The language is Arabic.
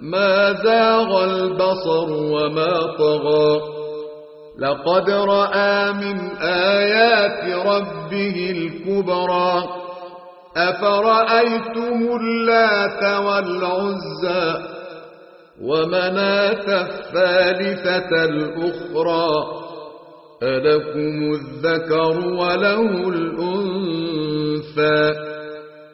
ما زاغ البصر وما طغى. لقد رأى من آيات ربه الكبرى. أفرأيتم اللات والعزى ومناة الثالثة الأخرى؟ ألكم الذكر وله الأنثى.